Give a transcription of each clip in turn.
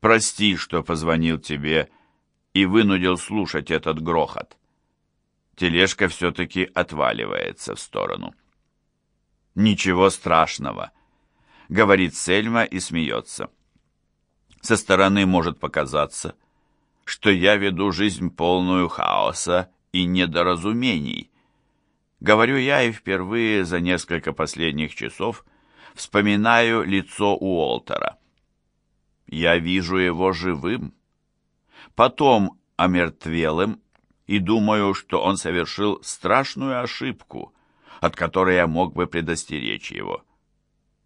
Прости, что позвонил тебе и вынудил слушать этот грохот. Тележка все-таки отваливается в сторону. «Ничего страшного», — говорит Сельма и смеется. Со стороны может показаться, что я веду жизнь полную хаоса и недоразумений. Говорю я и впервые за несколько последних часов вспоминаю лицо Уолтера. Я вижу его живым, потом омертвелым, и думаю, что он совершил страшную ошибку, от которой я мог бы предостеречь его.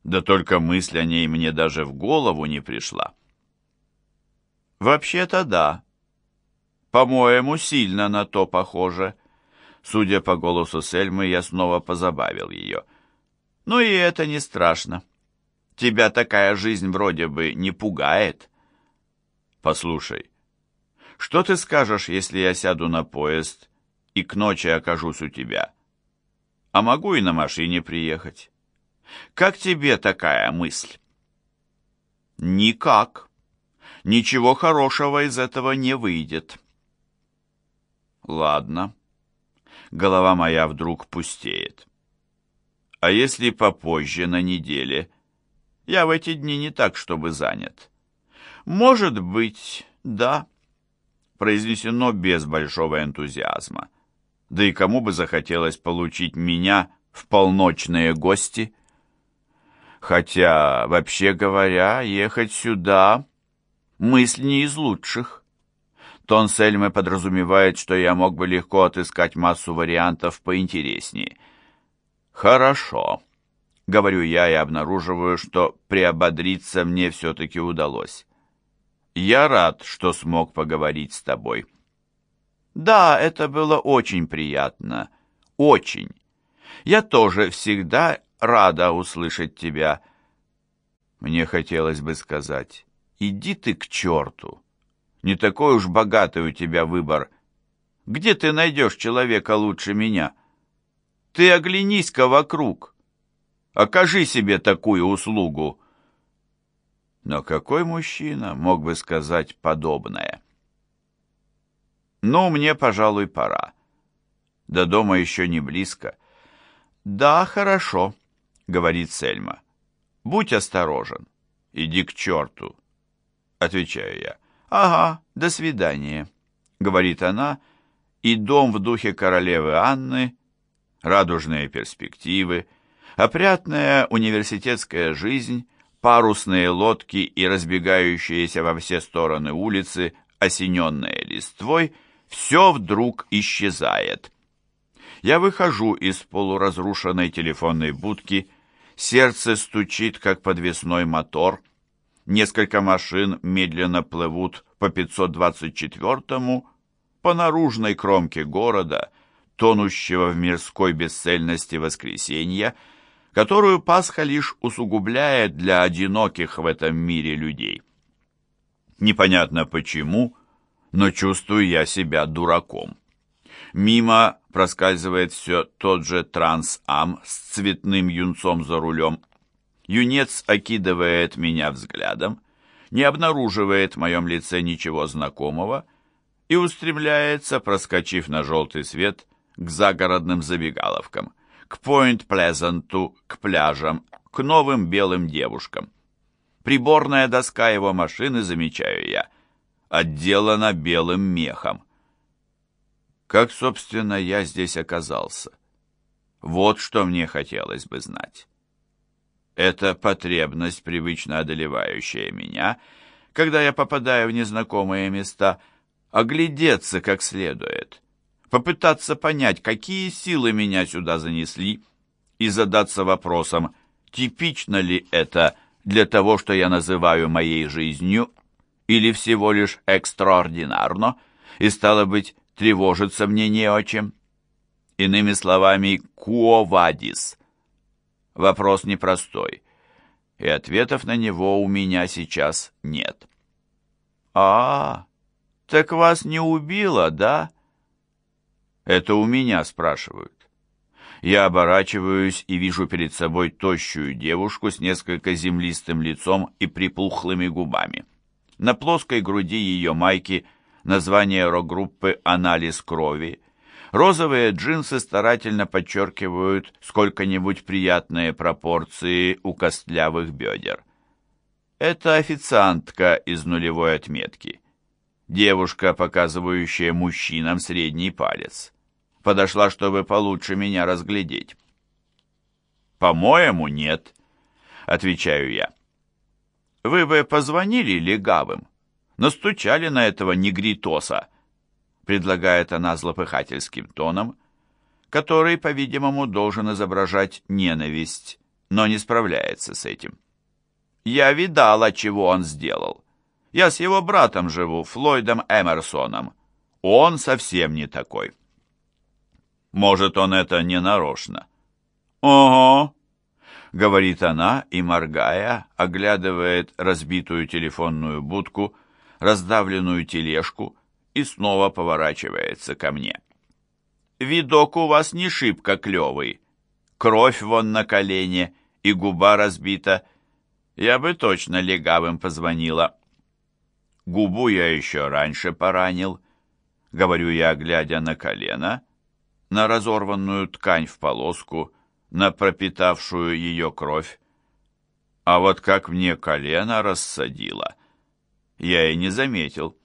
Да только мысль о ней мне даже в голову не пришла. Вообще-то да. По-моему, сильно на то похоже. Судя по голосу Сельмы, я снова позабавил ее. Ну и это не страшно. Тебя такая жизнь вроде бы не пугает. Послушай, что ты скажешь, если я сяду на поезд и к ночи окажусь у тебя? А могу и на машине приехать. Как тебе такая мысль? Никак. Ничего хорошего из этого не выйдет. Ладно. Голова моя вдруг пустеет. А если попозже, на неделе, я в эти дни не так, чтобы занят. Может быть, да. Произнесено без большого энтузиазма. Да и кому бы захотелось получить меня в полночные гости? Хотя, вообще говоря, ехать сюда — мысль не из лучших. Тон Сельмы подразумевает, что я мог бы легко отыскать массу вариантов поинтереснее. Хорошо. — говорю я и обнаруживаю, что приободриться мне все-таки удалось. «Я рад, что смог поговорить с тобой». «Да, это было очень приятно. Очень. Я тоже всегда рада услышать тебя». Мне хотелось бы сказать, «Иди ты к черту! Не такой уж богатый у тебя выбор. Где ты найдешь человека лучше меня? Ты оглянись-ка вокруг». Окажи себе такую услугу. Но какой мужчина мог бы сказать подобное? Ну, мне, пожалуй, пора. До дома еще не близко. Да, хорошо, говорит Сельма. Будь осторожен. Иди к черту, отвечаю я. Ага, до свидания, говорит она, и дом в духе королевы Анны, радужные перспективы, Опрятная университетская жизнь, парусные лодки и разбегающиеся во все стороны улицы, осененные листвой, все вдруг исчезает. Я выхожу из полуразрушенной телефонной будки, сердце стучит, как подвесной мотор, несколько машин медленно плывут по 524-му, по наружной кромке города, тонущего в мирской бесцельности воскресенья, которую Пасха лишь усугубляет для одиноких в этом мире людей. Непонятно почему, но чувствую я себя дураком. Мимо проскальзывает все тот же Трансам с цветным юнцом за рулем. Юнец окидывает меня взглядом, не обнаруживает в моем лице ничего знакомого и устремляется, проскочив на желтый свет, к загородным забегаловкам – к Пойнт-Плезанту, к пляжам, к новым белым девушкам. Приборная доска его машины, замечаю я, отделана белым мехом. Как, собственно, я здесь оказался? Вот что мне хотелось бы знать. Это потребность, привычно одолевающая меня, когда я попадаю в незнакомые места, оглядеться как следует, попытаться понять, какие силы меня сюда занесли, и задаться вопросом, типично ли это для того, что я называю моей жизнью, или всего лишь экстраординарно, и, стало быть, тревожиться мне не о чем. Иными словами, куовадис. Вопрос непростой, и ответов на него у меня сейчас нет. «А, так вас не убило, да?» Это у меня спрашивают. Я оборачиваюсь и вижу перед собой тощую девушку с несколько землистым лицом и припухлыми губами. На плоской груди ее майки название рок-группы «Анализ крови». Розовые джинсы старательно подчеркивают сколько-нибудь приятные пропорции у костлявых бедер. Это официантка из нулевой отметки. Девушка, показывающая мужчинам средний палец. Подошла, чтобы получше меня разглядеть. «По-моему, нет», — отвечаю я. «Вы бы позвонили легавым, настучали на этого негритоса», — предлагает она злопыхательским тоном, который, по-видимому, должен изображать ненависть, но не справляется с этим. «Я видала, чего он сделал. Я с его братом живу, Флойдом Эмерсоном. Он совсем не такой. Может, он это не нарочно. Ого, говорит она и, моргая, оглядывает разбитую телефонную будку, раздавленную тележку и снова поворачивается ко мне. Видок у вас не шибко клевый. Кровь вон на колене и губа разбита. Я бы точно легавым позвонила. Губу я еще раньше поранил, говорю я, глядя на колено, на разорванную ткань в полоску, на пропитавшую ее кровь. А вот как мне колено рассадило, я и не заметил.